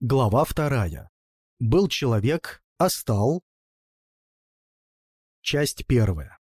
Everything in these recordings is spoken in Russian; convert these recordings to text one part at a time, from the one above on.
Глава вторая. Был человек, а стал... Часть первая.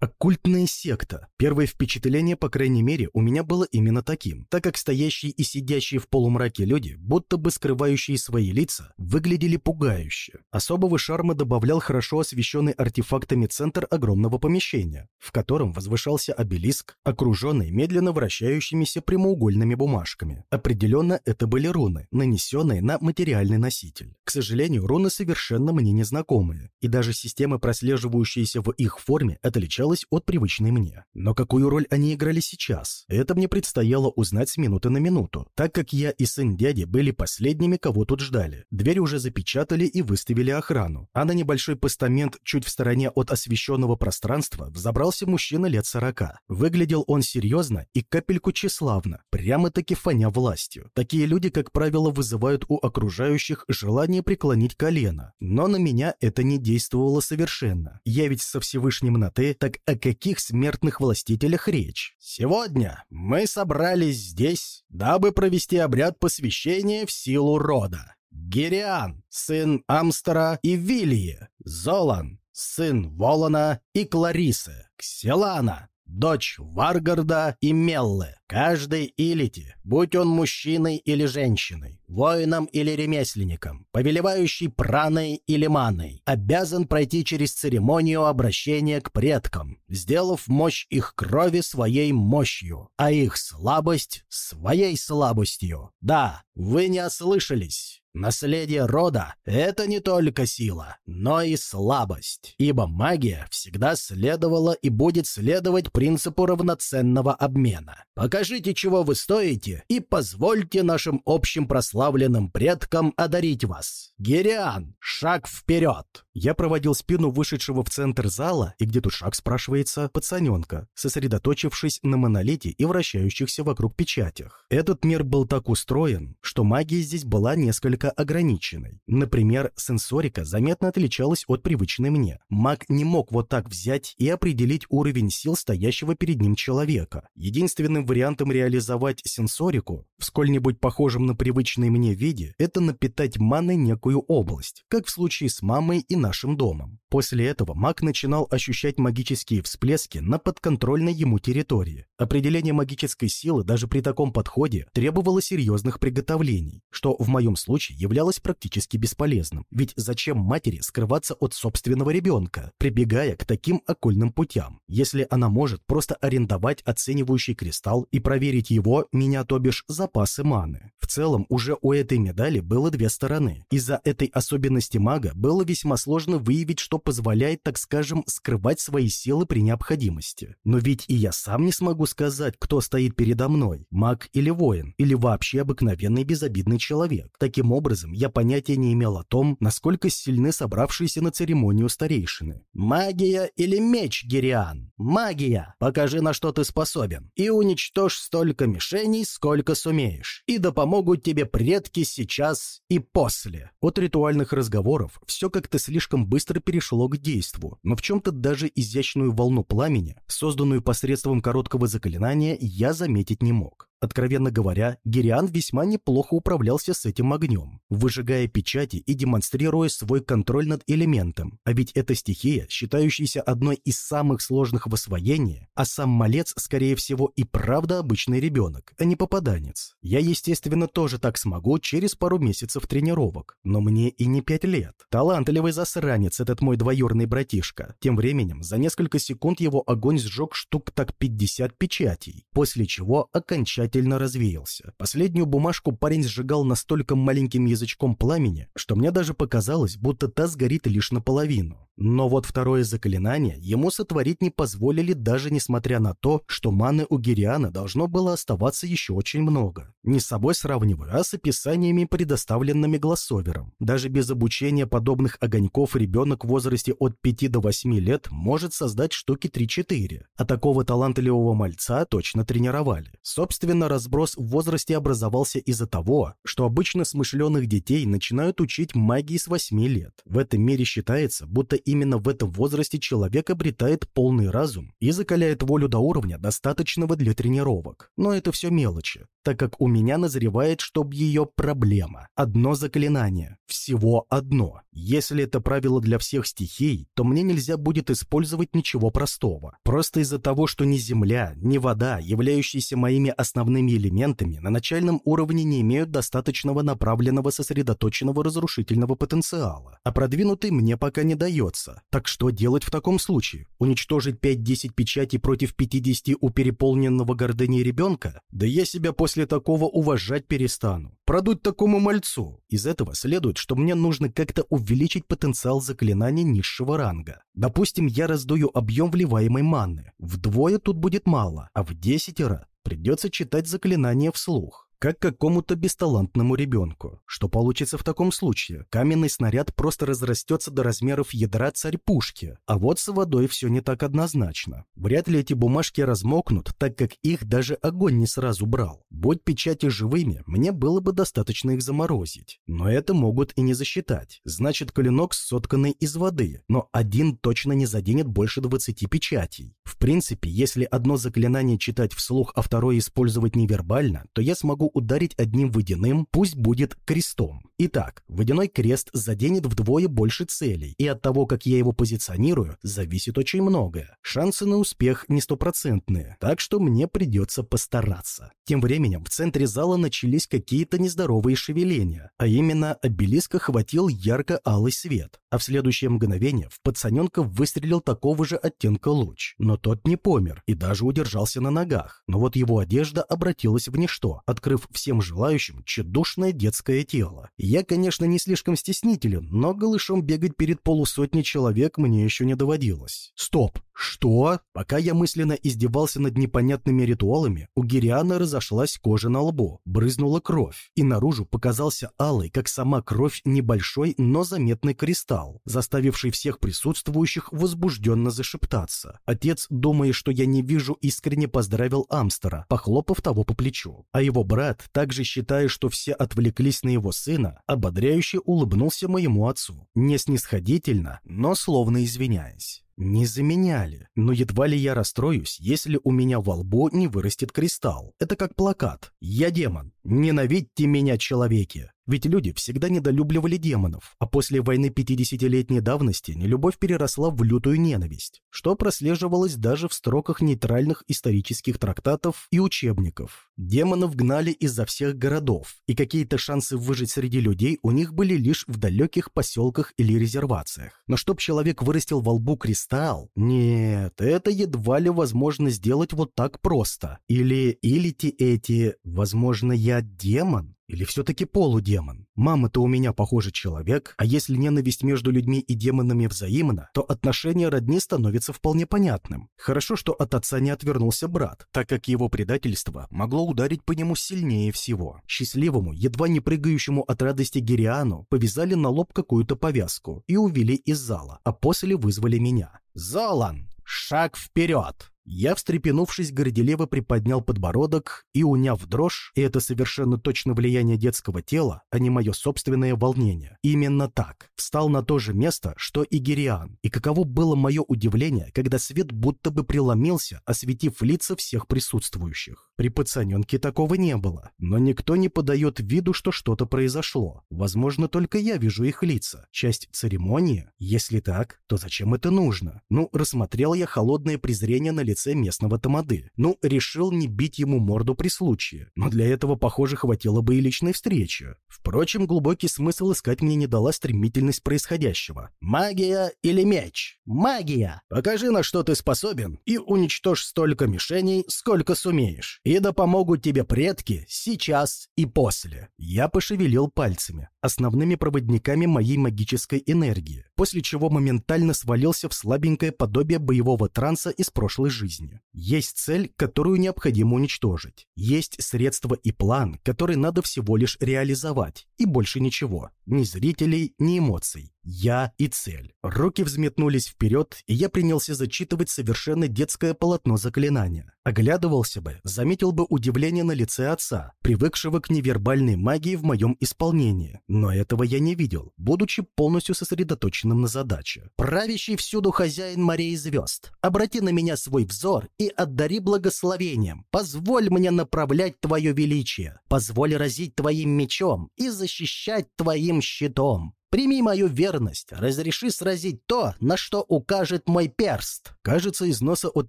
Оккультная секта. Первое впечатление, по крайней мере, у меня было именно таким, так как стоящие и сидящие в полумраке люди, будто бы скрывающие свои лица, выглядели пугающе. Особого шарма добавлял хорошо освещенный артефактами центр огромного помещения, в котором возвышался обелиск, окруженный медленно вращающимися прямоугольными бумажками. Определенно, это были руны, нанесенные на материальный носитель. К сожалению, руны совершенно мне незнакомые, и даже система, прослеживающаяся в их форме, отличалась отличалась от привычной мне. Но какую роль они играли сейчас, это мне предстояло узнать с минуты на минуту, так как я и сын дяди были последними, кого тут ждали. Дверь уже запечатали и выставили охрану, а на небольшой постамент чуть в стороне от освещенного пространства взобрался мужчина лет сорока. Выглядел он серьезно и капельку тщеславно, прямо-таки фоня властью. Такие люди, как правило, вызывают у окружающих желание преклонить колено, но на меня это не действовало совершенно. Я ведь со Всевышним на «ты», так о каких смертных властителях речь? Сегодня мы собрались здесь, дабы провести обряд посвящения в силу рода. Гериан, сын Амстера и Вилье, Золан, сын Волана и Кларисы, Кселана, дочь Варгарда и Меллы. Каждый Илити, будь он мужчиной или женщиной, воином или ремесленником, повелевающий праной или маной, обязан пройти через церемонию обращения к предкам, сделав мощь их крови своей мощью, а их слабость своей слабостью. Да, вы не ослышались. Наследие рода — это не только сила, но и слабость, ибо магия всегда следовала и будет следовать принципу равноценного обмена. Покажите, чего вы стоите, и позвольте нашим общим прославленным предкам одарить вас. Гериан, шаг вперед! Я проводил спину вышедшего в центр зала, и где тут шаг, спрашивается, пацаненка, сосредоточившись на монолите и вращающихся вокруг печатях. Этот мир был так устроен, что магия здесь была несколько ограниченной. Например, сенсорика заметно отличалась от привычной мне. Маг не мог вот так взять и определить уровень сил стоящего перед ним человека. Единственным вариантом реализовать сенсорику в сколь-нибудь похожем на привычной мне виде – это напитать маной некую область, как в случае с мамой и нашим домом. После этого маг начинал ощущать магические всплески на подконтрольной ему территории. Определение магической силы даже при таком подходе требовало серьезных приготовлений, что в моем случае являлось практически бесполезным. Ведь зачем матери скрываться от собственного ребенка, прибегая к таким окольным путям, если она может просто арендовать оценивающий кристалл и проверить его, меня то бишь, запасы маны. В целом, уже у этой медали было две стороны. Из-за этой особенности мага было весьма сложно выявить, что позволяет, так скажем, скрывать свои силы при необходимости. Но ведь и я сам не смогу сказать, кто стоит передо мной, маг или воин, или вообще обыкновенный безобидный человек. Таким образом, я понятия не имел о том, насколько сильны собравшиеся на церемонию старейшины. «Магия или меч, Гериан? Магия! Покажи, на что ты способен, и уничтожь столько мишеней, сколько сумеешь, и да помогут тебе предки сейчас и после». От ритуальных разговоров все как-то слишком быстро перешло к действу, но в чем-то даже изящную волну пламени, созданную посредством короткого заклинания, я заметить не мог. Откровенно говоря, Гириан весьма неплохо управлялся с этим огнем, выжигая печати и демонстрируя свой контроль над элементом. А ведь эта стихия, считающаяся одной из самых сложных в освоении, а сам малец, скорее всего, и правда обычный ребенок, а не попаданец. Я, естественно, тоже так смогу через пару месяцев тренировок, но мне и не пять лет. Талантливый засранец этот мой двоюрный братишка. Тем временем, за несколько секунд его огонь сжег штук так 50 печатей, после чего окончательно окончательно развеялся. Последнюю бумажку парень сжигал настолько маленьким язычком пламени, что мне даже показалось, будто та сгорит лишь наполовину. Но вот второе заклинание ему сотворить не позволили даже несмотря на то, что маны у Гириана должно было оставаться еще очень много. Не с собой сравниваю, а с описаниями, предоставленными Глассовером. Даже без обучения подобных огоньков ребенок в возрасте от 5 до 8 лет может создать штуки 3-4. А такого талантливого мальца точно тренировали. Собственно, Особенно разброс в возрасте образовался из-за того, что обычно смышленых детей начинают учить магии с 8 лет. В этом мире считается, будто именно в этом возрасте человек обретает полный разум и закаляет волю до уровня, достаточного для тренировок. Но это все мелочи, так как у меня назревает, чтоб ее проблема. Одно заклинание. Всего одно. Если это правило для всех стихий, то мне нельзя будет использовать ничего простого. Просто из-за того, что ни земля, ни вода, являющиеся моими основными элементами, на начальном уровне не имеют достаточного направленного сосредоточенного разрушительного потенциала, а продвинутый мне пока не дается. Так что делать в таком случае? Уничтожить 5-10 печатей против 50 у переполненного гордыней ребенка? Да я себя после такого уважать перестану. Продуть такому мальцу. Из этого следует, что мне нужно как-то увеличить потенциал заклинаний низшего ранга. Допустим, я раздую объем вливаемой маны. Вдвое тут будет мало, а в десятеро придется читать заклинание вслух как какому-то бесталантному ребенку. Что получится в таком случае? Каменный снаряд просто разрастется до размеров ядра царь-пушки, а вот с водой все не так однозначно. Вряд ли эти бумажки размокнут, так как их даже огонь не сразу брал. Будь печати живыми, мне было бы достаточно их заморозить. Но это могут и не засчитать. Значит, клинок сотканный из воды, но один точно не заденет больше 20 печатей. В принципе, если одно заклинание читать вслух, а второе использовать невербально, то я смогу ударить одним водяным, пусть будет крестом. Итак, водяной крест заденет вдвое больше целей, и от того, как я его позиционирую, зависит очень многое. Шансы на успех не стопроцентные, так что мне придется постараться. Тем временем в центре зала начались какие-то нездоровые шевеления, а именно обелиск охватил ярко-алый свет, а в следующее мгновение в пацаненка выстрелил такого же оттенка луч, но тот не помер и даже удержался на ногах, но вот его одежда обратилась в ничто, открыв открыв всем желающим тщедушное детское тело. Я, конечно, не слишком стеснителен, но голышом бегать перед полусотней человек мне еще не доводилось. Стоп! Что? Пока я мысленно издевался над непонятными ритуалами, у Гириана разошлась кожа на лбу, брызнула кровь, и наружу показался алый, как сама кровь, небольшой, но заметный кристалл, заставивший всех присутствующих возбужденно зашептаться. Отец, думая, что я не вижу, искренне поздравил Амстера, похлопав того по плечу. А его брат, также считая, что все отвлеклись на его сына, ободряюще улыбнулся моему отцу. Не снисходительно, но словно извиняясь. Не заменяли, но едва ли я расстроюсь, если у меня во лбу не вырастет кристалл. Это как плакат «Я демон, ненавидьте меня, человеки». Ведь люди всегда недолюбливали демонов, а после войны 50-летней давности нелюбовь переросла в лютую ненависть, что прослеживалось даже в строках нейтральных исторических трактатов и учебников. Демонов гнали изо всех городов, и какие-то шансы выжить среди людей у них были лишь в далеких поселках или резервациях. Но чтоб человек вырастил во лбу кристалл, нет, это едва ли возможно сделать вот так просто. Или, или те эти, возможно, я демон? Или все-таки полудемон? Мама-то у меня, похоже, человек, а если ненависть между людьми и демонами взаимна, то отношение родни становится вполне понятным. Хорошо, что от отца не отвернулся брат, так как его предательство могло ударить по нему сильнее всего. Счастливому, едва не прыгающему от радости Гириану, повязали на лоб какую-то повязку и увели из зала, а после вызвали меня. «Золан, шаг вперед!» Я, встрепенувшись, горделево приподнял подбородок и, уняв дрожь, и это совершенно точно влияние детского тела, а не мое собственное волнение, именно так, встал на то же место, что и Гириан. И каково было мое удивление, когда свет будто бы преломился, осветив лица всех присутствующих. При пацаненке такого не было, но никто не подает виду, что что-то произошло. Возможно, только я вижу их лица. Часть церемонии? Если так, то зачем это нужно? Ну, рассмотрел я холодное презрение на лице местного тамады. Ну, решил не бить ему морду при случае, но для этого, похоже, хватило бы и личной встречи. Впрочем, глубокий смысл искать мне не дала стремительность происходящего. «Магия или меч? Магия! Покажи, на что ты способен, и уничтожь столько мишеней, сколько сумеешь. И да помогут тебе предки сейчас и после». Я пошевелил пальцами, основными проводниками моей магической энергии, после чего моментально свалился в слабенькое подобие боевого транса из прошлой жизни. Есть цель, которую необходимо уничтожить. Есть средства и план, который надо всего лишь реализовать. И больше ничего. Ни зрителей, ни эмоций. Я и цель. Руки взметнулись вперед, и я принялся зачитывать совершенно детское полотно заклинания. Оглядывался бы, заметил бы удивление на лице отца, привыкшего к невербальной магии в моем исполнении. Но этого я не видел, будучи полностью сосредоточенным на задаче. «Правящий всюду хозяин морей звезд, обрати на меня свой взор и отдари благословением. Позволь мне направлять твое величие. Позволь разить твоим мечом и защищать твоим щитом. Прими мою верность, разреши сразить то, на что укажет мой перст». Кажется, из носа от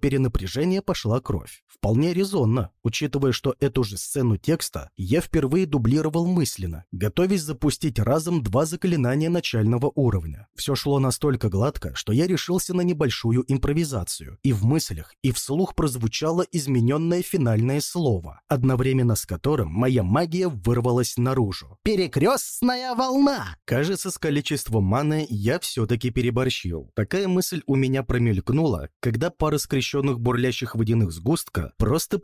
перенапряжения пошла кровь. Вполне резонно, учитывая, что эту же сцену текста я впервые дублировал мысленно, готовясь запустить разом два заклинания начального уровня. Все шло настолько гладко, что я решился на небольшую импровизацию, и в мыслях, и вслух прозвучало измененное финальное слово, одновременно с которым моя магия вырвалась наружу. «Перекрестная волна!» Кажется, с количеством маны я все-таки переборщил. Такая мысль у меня промелькнула, когда пара скрещенных бурлящих водяных сгустка просто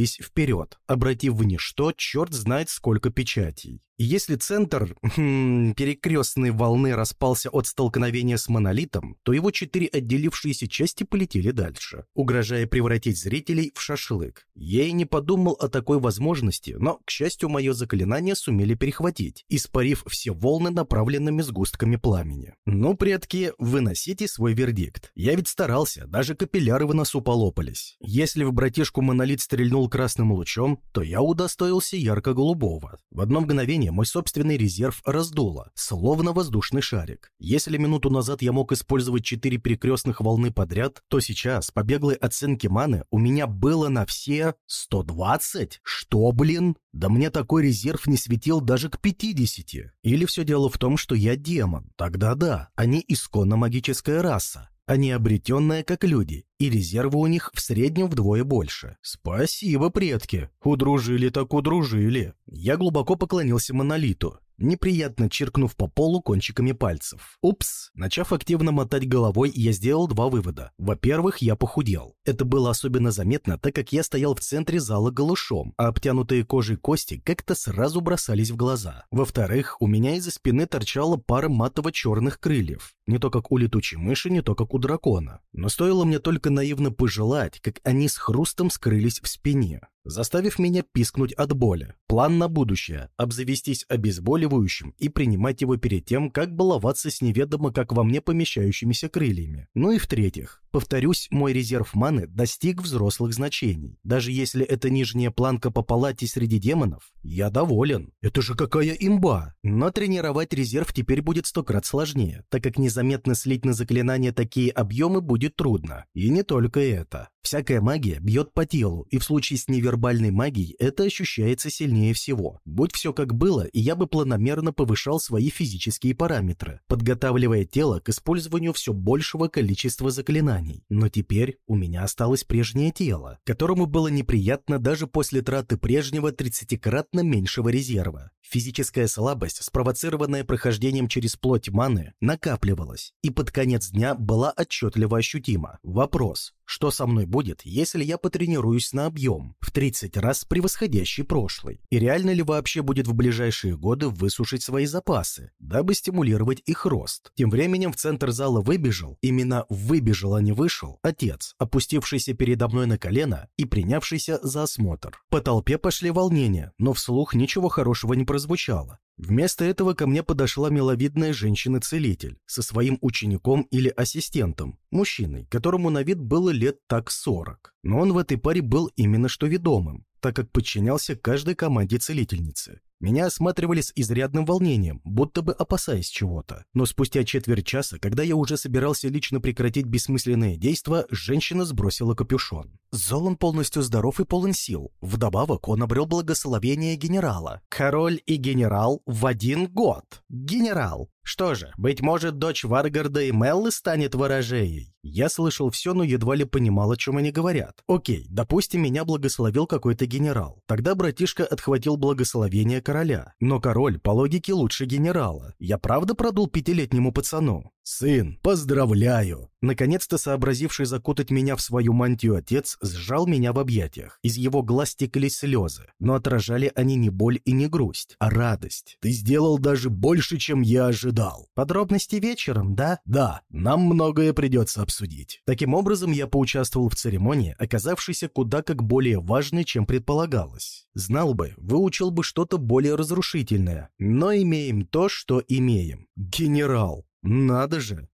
пронеслись вперед, обратив в ничто черт знает сколько печатей. Если центр хм, перекрестной волны распался от столкновения с монолитом, то его четыре отделившиеся части полетели дальше, угрожая превратить зрителей в шашлык. Я и не подумал о такой возможности, но, к счастью, мое заклинание сумели перехватить, испарив все волны направленными сгустками пламени. Ну, предки, выносите свой вердикт. Я ведь старался, даже капилляры в носу полопались. Если в братишку монолит стрельнул красным лучом, то я удостоился ярко-голубого. В одно мгновение мой собственный резерв раздуло, словно воздушный шарик. Если минуту назад я мог использовать четыре перекрестных волны подряд, то сейчас, по беглой оценке маны, у меня было на все 120? Что, блин? Да мне такой резерв не светил даже к 50. Или все дело в том, что я демон? Тогда да, они исконно магическая раса. Они обретенные, как люди, и резервы у них в среднем вдвое больше. Спасибо, предки. Удружили так удружили. Я глубоко поклонился монолиту неприятно чиркнув по полу кончиками пальцев. Упс! Начав активно мотать головой, я сделал два вывода. Во-первых, я похудел. Это было особенно заметно, так как я стоял в центре зала голышом, а обтянутые кожей кости как-то сразу бросались в глаза. Во-вторых, у меня из-за спины торчала пара матово-черных крыльев. Не то как у летучей мыши, не то как у дракона. Но стоило мне только наивно пожелать, как они с хрустом скрылись в спине заставив меня пискнуть от боли. План на будущее – обзавестись обезболивающим и принимать его перед тем, как баловаться с неведомо как во мне помещающимися крыльями. Ну и в-третьих, повторюсь, мой резерв маны достиг взрослых значений. Даже если это нижняя планка по палате среди демонов, я доволен. Это же какая имба! Но тренировать резерв теперь будет сто крат сложнее, так как незаметно слить на заклинание такие объемы будет трудно. И не только это. Всякая магия бьет по телу, и в случае с невербальной магией это ощущается сильнее всего. Будь все как было, и я бы планомерно повышал свои физические параметры, подготавливая тело к использованию все большего количества заклинаний. Но теперь у меня осталось прежнее тело, которому было неприятно даже после траты прежнего 30-кратно меньшего резерва. Физическая слабость, спровоцированная прохождением через плоть маны, накапливалась, и под конец дня была отчетливо ощутима. Вопрос, что со мной будет, если я потренируюсь на объем, в 30 раз превосходящий прошлый? И реально ли вообще будет в ближайшие годы высушить свои запасы, дабы стимулировать их рост? Тем временем в центр зала выбежал, именно выбежал, а не вышел, отец, опустившийся передо мной на колено и принявшийся за осмотр. По толпе пошли волнения, но вслух ничего хорошего не прозвучало. Вместо этого ко мне подошла миловидная женщина-целитель со своим учеником или ассистентом, мужчиной, которому на вид было лет так 40. Но он в этой паре был именно что ведомым, так как подчинялся каждой команде целительницы. Меня осматривали с изрядным волнением, будто бы опасаясь чего-то. Но спустя четверть часа, когда я уже собирался лично прекратить бессмысленные действия, женщина сбросила капюшон. Золон полностью здоров и полон сил. Вдобавок он обрел благословение генерала. Король и генерал в один год. Генерал. Что же, быть может, дочь Варгарда и Меллы станет ворожеей? Я слышал все, но едва ли понимал, о чем они говорят. Окей, допустим, меня благословил какой-то генерал. Тогда братишка отхватил благословение короля. Но король, по логике, лучше генерала. Я правда продул пятилетнему пацану? «Сын, поздравляю!» Наконец-то сообразивший закутать меня в свою мантию отец сжал меня в объятиях. Из его глаз текли слезы, но отражали они не боль и не грусть, а радость. «Ты сделал даже больше, чем я ожидал!» «Подробности вечером, да?» «Да, нам многое придется обсудить». Таким образом, я поучаствовал в церемонии, оказавшейся куда как более важной, чем предполагалось. Знал бы, выучил бы что-то более разрушительное, но имеем то, что имеем. Генерал, надо же!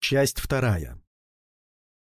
Часть вторая.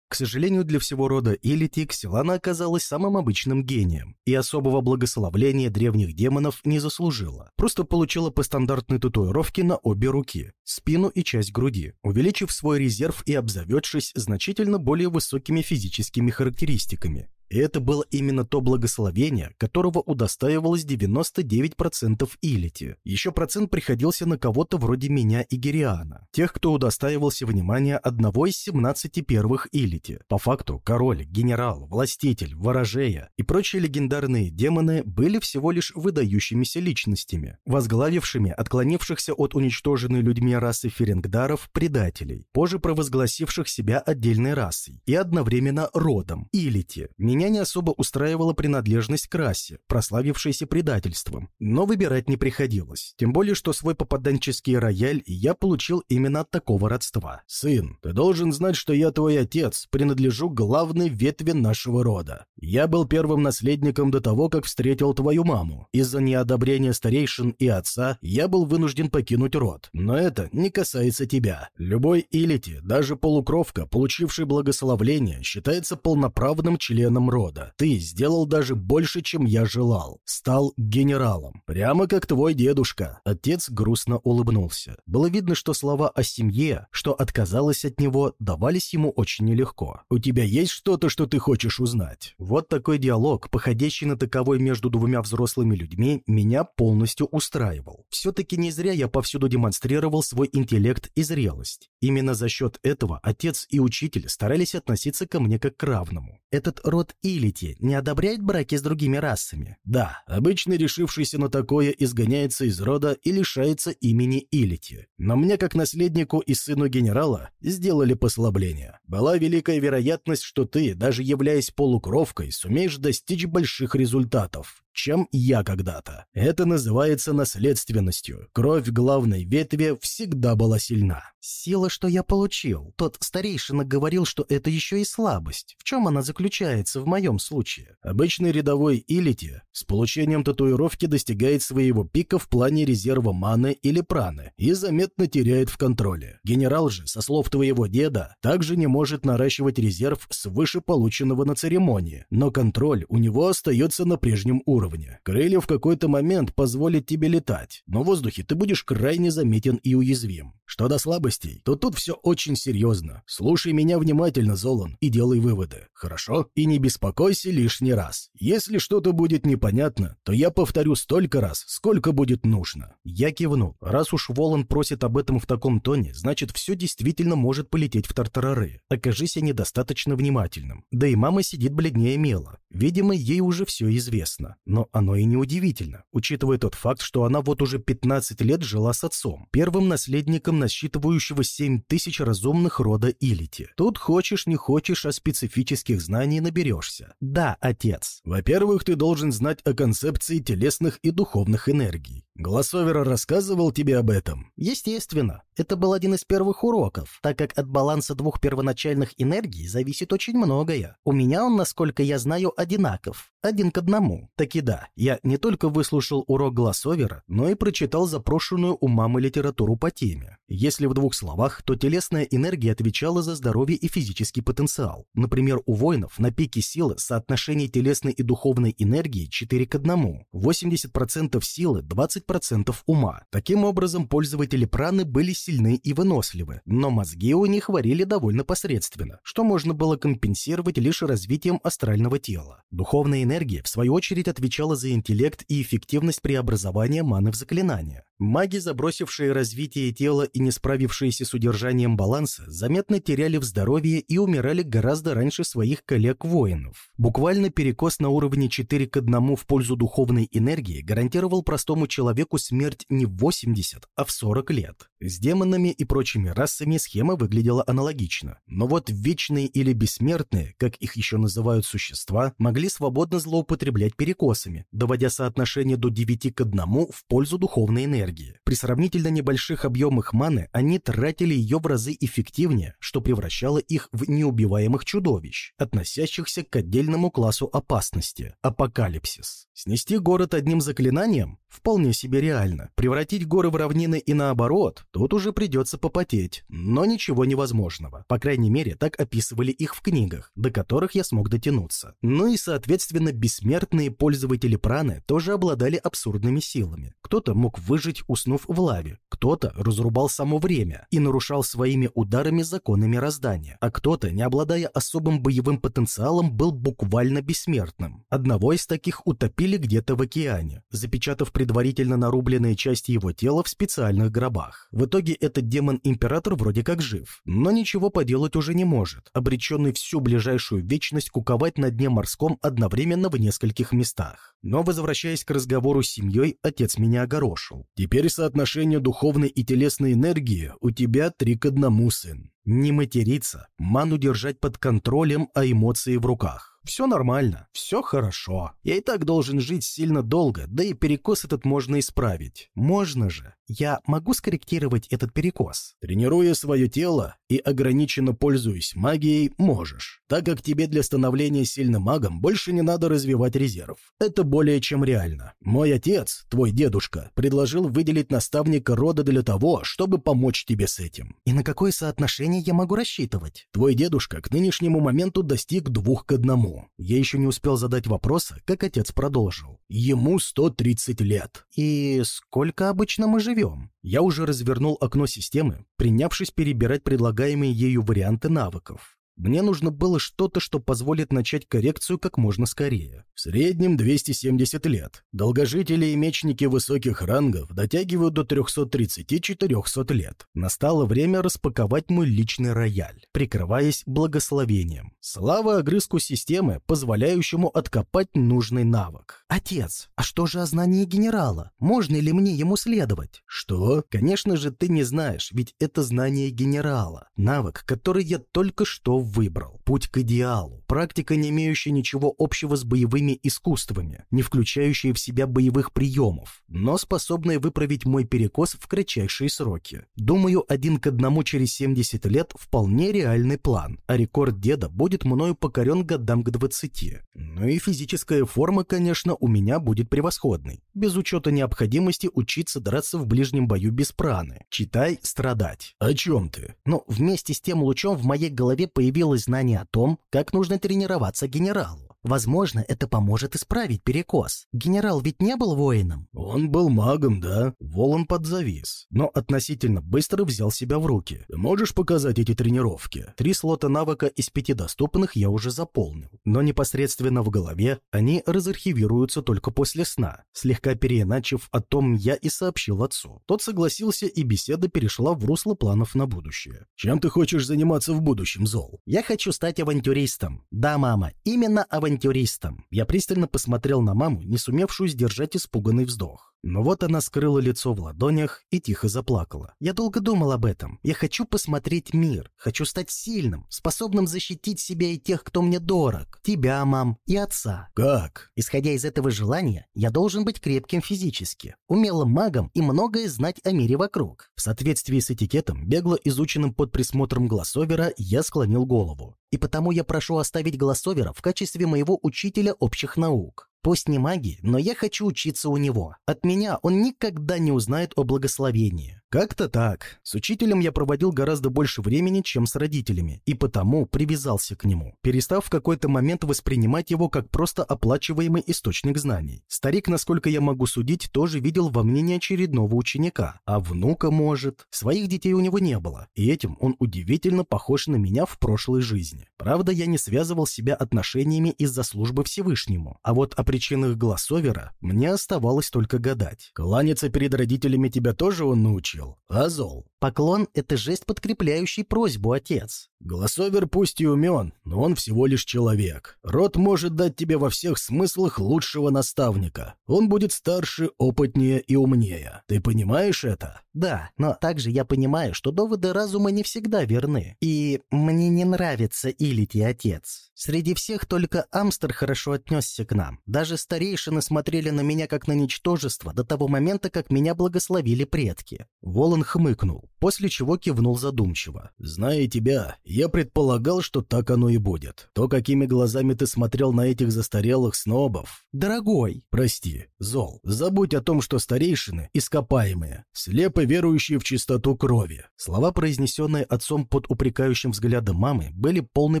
К сожалению, для всего рода Илити Ксилана оказалась самым обычным гением и особого благословления древних демонов не заслужила. Просто получила по стандартной татуировке на обе руки, спину и часть груди, увеличив свой резерв и обзаведшись значительно более высокими физическими характеристиками. И это было именно то благословение, которого удостаивалось 99% Илити. Еще процент приходился на кого-то вроде меня и Гериана, тех, кто удостаивался внимания одного из 17 первых Илити. По факту, король, генерал, властитель, ворожея и прочие легендарные демоны были всего лишь выдающимися личностями, возглавившими отклонившихся от уничтоженной людьми расы ференгдаров предателей, позже провозгласивших себя отдельной расой и одновременно родом Илити. Не особо устраивала принадлежность к расе, прославившейся предательством, но выбирать не приходилось. Тем более, что свой попаданческий рояль я получил именно от такого родства. «Сын, ты должен знать, что я твой отец, принадлежу главной ветви нашего рода. Я был первым наследником до того, как встретил твою маму. Из-за неодобрения старейшин и отца я был вынужден покинуть род. Но это не касается тебя. Любой Илити, даже полукровка, получивший благословление, считается полноправным членом рода. Ты сделал даже больше, чем я желал. Стал генералом. Прямо как твой дедушка». Отец грустно улыбнулся. Было видно, что слова о семье, что отказалась от него, давались ему очень нелегко. «У тебя есть что-то, что ты хочешь узнать?» Вот такой диалог, походящий на таковой между двумя взрослыми людьми, меня полностью устраивал. Все-таки не зря я повсюду демонстрировал свой интеллект и зрелость. Именно за счет этого отец и учитель старались относиться ко мне как к равному. Этот род Илити не одобряет браки с другими расами? Да, обычно решившийся на такое изгоняется из рода и лишается имени Илити. Но мне, как наследнику и сыну генерала, сделали послабление. Была великая вероятность, что ты, даже являясь полукровкой, сумеешь достичь больших результатов чем я когда-то. Это называется наследственностью. Кровь главной ветви всегда была сильна. Сила, что я получил. Тот старейшина говорил, что это еще и слабость. В чем она заключается в моем случае? Обычный рядовой Илити с получением татуировки достигает своего пика в плане резерва маны или праны и заметно теряет в контроле. Генерал же, со слов твоего деда, также не может наращивать резерв свыше полученного на церемонии, но контроль у него остается на прежнем уровне уровня. Крылья в какой-то момент позволят тебе летать, но в воздухе ты будешь крайне заметен и уязвим. Что до слабостей, то тут все очень серьезно. Слушай меня внимательно, Золан, и делай выводы. Хорошо? И не беспокойся лишний раз. Если что-то будет непонятно, то я повторю столько раз, сколько будет нужно. Я кивнул. Раз уж Волан просит об этом в таком тоне, значит, все действительно может полететь в тартарары. Окажись недостаточно внимательным. Да и мама сидит бледнее мела. Видимо, ей уже все известно. Но оно и не удивительно, учитывая тот факт, что она вот уже 15 лет жила с отцом, первым наследником насчитывающего 7 тысяч разумных рода Илити. Тут хочешь не хочешь, а специфических знаний наберешься. Да, отец. Во-первых, ты должен знать о концепции телесных и духовных энергий. Глассовер рассказывал тебе об этом? Естественно. Это был один из первых уроков, так как от баланса двух первоначальных энергий зависит очень многое. У меня он, насколько я знаю, одинаков. Один к одному. Таки да, я не только выслушал урок Глассовера, но и прочитал запрошенную у мамы литературу по теме. Если в двух словах, то телесная энергия отвечала за здоровье и физический потенциал. Например, у воинов на пике силы соотношение телесной и духовной энергии 4 к 1. 80% силы, 20 10% ума. Таким образом, пользователи праны были сильны и выносливы, но мозги у них варили довольно посредственно, что можно было компенсировать лишь развитием астрального тела. Духовная энергия, в свою очередь, отвечала за интеллект и эффективность преобразования маны в заклинания. Маги, забросившие развитие тела и не справившиеся с удержанием баланса, заметно теряли в здоровье и умирали гораздо раньше своих коллег-воинов. Буквально перекос на уровне 4 к 1 в пользу духовной энергии гарантировал простому человеку смерть не в 80, а в 40 лет. С демонами и прочими расами схема выглядела аналогично. Но вот вечные или бессмертные, как их еще называют существа, могли свободно злоупотреблять перекосами, доводя соотношение до 9 к 1 в пользу духовной энергии. При сравнительно небольших объемах маны они тратили ее в разы эффективнее, что превращало их в неубиваемых чудовищ, относящихся к отдельному классу опасности – апокалипсис. Снести город одним заклинанием? Вполне себе реально. Превратить горы в равнины и наоборот? Тут уже придется попотеть, но ничего невозможного. По крайней мере, так описывали их в книгах, до которых я смог дотянуться. Ну и, соответственно, бессмертные пользователи праны тоже обладали абсурдными силами. Кто-то мог выжить, уснув в лаве, кто-то разрубал само время и нарушал своими ударами законы мироздания, а кто-то, не обладая особым боевым потенциалом, был буквально бессмертным. Одного из таких утопили где-то в океане, запечатав предварительно нарубленные части его тела в специальных гробах. В итоге этот демон-император вроде как жив, но ничего поделать уже не может, обреченный всю ближайшую вечность куковать на дне морском одновременно в нескольких местах. Но, возвращаясь к разговору с семьей, отец меня огорошил. «Теперь соотношение духовной и телесной энергии у тебя три к одному, сын. Не материться, ману держать под контролем, а эмоции в руках. Все нормально, все хорошо. Я и так должен жить сильно долго, да и перекос этот можно исправить. Можно же. Я могу скорректировать этот перекос? Тренируя свое тело и ограниченно пользуясь магией, можешь. Так как тебе для становления сильным магом больше не надо развивать резерв. Это более чем реально. Мой отец, твой дедушка, предложил выделить наставника рода для того, чтобы помочь тебе с этим. И на какое соотношение я могу рассчитывать? Твой дедушка к нынешнему моменту достиг двух к одному. Я еще не успел задать вопроса, как отец продолжил. Ему 130 лет. И сколько обычно мы живем? Я уже развернул окно системы, принявшись перебирать предлагаемые ею варианты навыков. Мне нужно было что-то, что позволит начать коррекцию как можно скорее. В среднем 270 лет. Долгожители и мечники высоких рангов дотягивают до 330-400 лет. Настало время распаковать мой личный рояль, прикрываясь благословением. Слава огрызку системы, позволяющему откопать нужный навык. «Отец, а что же о знании генерала? Можно ли мне ему следовать?» «Что? Конечно же, ты не знаешь, ведь это знание генерала. Навык, который я только что выбрал. Путь к идеалу. Практика, не имеющая ничего общего с боевыми искусствами, не включающая в себя боевых приемов, но способная выправить мой перекос в кратчайшие сроки. Думаю, один к одному через 70 лет вполне реальный план, а рекорд деда будет мною покорен годам к 20. Ну и физическая форма, конечно, у меня будет превосходной, без учета необходимости учиться драться в ближнем бою без праны. Читай «Страдать». О чем ты? Но вместе с тем лучом в моей голове появилось появилось знание о том, как нужно тренироваться генералу. Возможно, это поможет исправить перекос. Генерал ведь не был воином. Он был магом, да. Волан подзавис, но относительно быстро взял себя в руки. Ты можешь показать эти тренировки? Три слота навыка из пяти доступных я уже заполнил, но непосредственно в голове они разархивируются только после сна. Слегка переиначив о том, я и сообщил отцу. Тот согласился, и беседа перешла в русло планов на будущее. Чем ты хочешь заниматься в будущем, Зол? Я хочу стать авантюристом. Да, мама, именно авантюристом авантюристом. Я пристально посмотрел на маму, не сумевшую сдержать испуганный вздох. Но вот она скрыла лицо в ладонях и тихо заплакала. Я долго думал об этом. Я хочу посмотреть мир. Хочу стать сильным, способным защитить себя и тех, кто мне дорог. Тебя, мам, и отца. Как? Исходя из этого желания, я должен быть крепким физически, умелым магом и многое знать о мире вокруг. В соответствии с этикетом, бегло изученным под присмотром Глассовера, я склонил голову. И потому я прошу оставить Голосовера в качестве моего учителя общих наук. Пусть не маги, но я хочу учиться у него. От меня он никогда не узнает о благословении. Как-то так. С учителем я проводил гораздо больше времени, чем с родителями, и потому привязался к нему, перестав в какой-то момент воспринимать его как просто оплачиваемый источник знаний. Старик, насколько я могу судить, тоже видел во мне не очередного ученика, а внука может. Своих детей у него не было, и этим он удивительно похож на меня в прошлой жизни. Правда, я не связывал себя отношениями из-за службы Всевышнему, а вот о причинах Глассовера мне оставалось только гадать. Кланяться перед родителями тебя тоже он научил? Азол. Поклон — это жест, подкрепляющий просьбу, отец. Голосовер пусть и умен, но он всего лишь человек. Род может дать тебе во всех смыслах лучшего наставника. Он будет старше, опытнее и умнее. Ты понимаешь это? Да, но также я понимаю, что доводы разума не всегда верны. И мне не нравится Илити, отец. Среди всех только Амстер хорошо отнесся к нам. Даже старейшины смотрели на меня как на ничтожество до того момента, как меня благословили предки. Волан хмыкнул, после чего кивнул задумчиво. «Зная тебя, я предполагал, что так оно и будет. То, какими глазами ты смотрел на этих застарелых снобов...» «Дорогой!» «Прости, Зол, забудь о том, что старейшины — ископаемые, слепо верующие в чистоту крови». Слова, произнесенные отцом под упрекающим взглядом мамы, были полной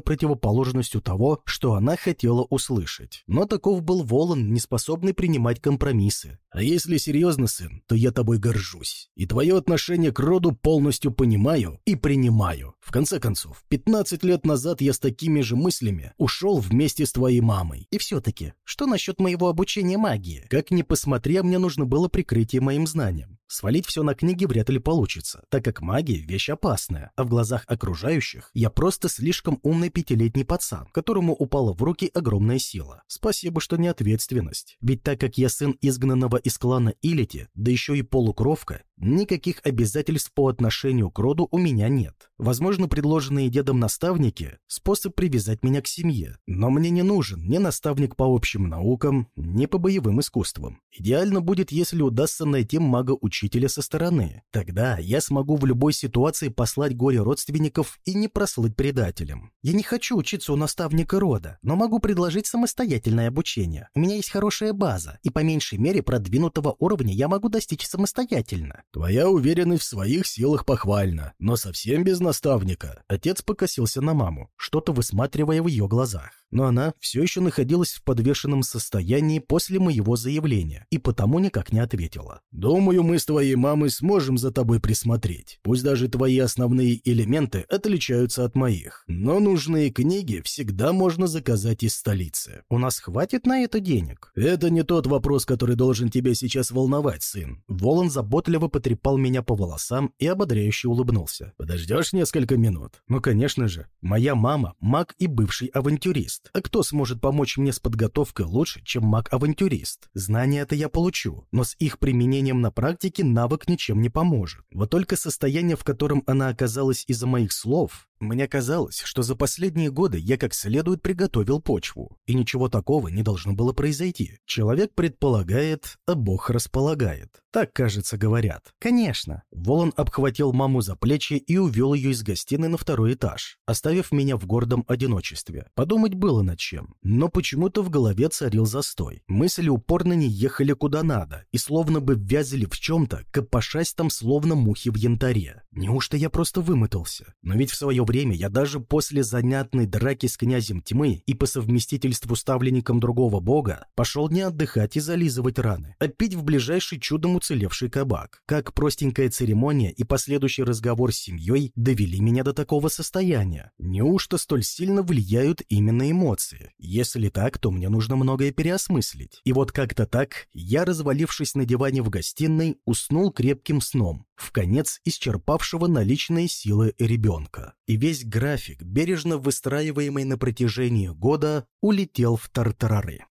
противоположностью того, что она хотела услышать. Но таков был Волан, не способный принимать компромиссы. «А если серьезно, сын, то я тобой горжусь. И твое отношение к роду полностью понимаю и принимаю. В конце концов, 15 лет назад я с такими же мыслями ушел вместе с твоей мамой. И все-таки, что насчет моего обучения магии? Как ни посмотри, мне нужно было прикрытие моим знаниям. Свалить все на книги вряд ли получится, так как магия – вещь опасная, а в глазах окружающих я просто слишком умный пятилетний пацан, которому упала в руки огромная сила. Спасибо, что не ответственность. Ведь так как я сын изгнанного из клана Илити, да еще и полукровка, никаких обязательств по отношению к роду у меня нет. Возможно, предложенные дедом наставники – способ привязать меня к семье, но мне не нужен ни наставник по общим наукам, ни по боевым искусствам. Идеально будет, если удастся найти мага-учителя со стороны. Тогда я смогу в любой ситуации послать горе родственников и не прослыть предателем. Я не хочу учиться у наставника рода, но могу предложить самостоятельное обучение. У меня есть хорошая база, и по меньшей мере продвинутого уровня я могу достичь самостоятельно. Твоя уверенность в своих силах похвальна, но совсем без наставника. Отец покосился на маму, что-то высматривая в ее глазах. Но она все еще находилась в подвешенном состоянии после моего заявления и потому никак не ответила. «Думаю, мы с твоей мамой сможем за тобой присмотреть. Пусть даже твои основные элементы отличаются от моих. Но нужные книги всегда можно заказать из столицы. У нас хватит на это денег?» «Это не тот вопрос, который должен тебя сейчас волновать, сын». Волан заботливо потрепал меня по волосам и ободряюще улыбнулся. «Подождешь несколько минут?» «Ну, конечно же. Моя мама – маг и бывший авантюрист. А кто сможет помочь мне с подготовкой лучше, чем маг-авантюрист? Знания это я получу, но с их применением на практике навык ничем не поможет. Вот только состояние, в котором она оказалась из-за моих слов, мне казалось, что за последние годы я как следует приготовил почву, и ничего такого не должно было произойти. Человек предполагает, а Бог располагает. Так, кажется, говорят. Конечно. Волан обхватил маму за плечи и увел ее из гостиной на второй этаж, оставив меня в гордом одиночестве. Подумать было над чем. Но почему-то в голове царил застой. Мысли упорно не ехали куда надо, и словно бы ввязали в чем-то, копошась там словно мухи в янтаре. Неужто я просто вымотался? Но ведь в свое время я даже после занятной драки с князем тьмы и по совместительству ставленником другого бога пошел не отдыхать и зализывать раны, а пить в ближайший чудом уцелевший кабак. Как простенькая церемония и последующий разговор с семьей довели меня до такого состояния? Неужто столь сильно влияют именно эмоции? Если так, то мне нужно многое переосмыслить. И вот как-то так, я, развалившись на диване в гостиной, уснул крепким сном, в конец исчерпавшего наличные силы ребенка. И весь график, бережно выстраиваемый на протяжении года, улетел в тартарары.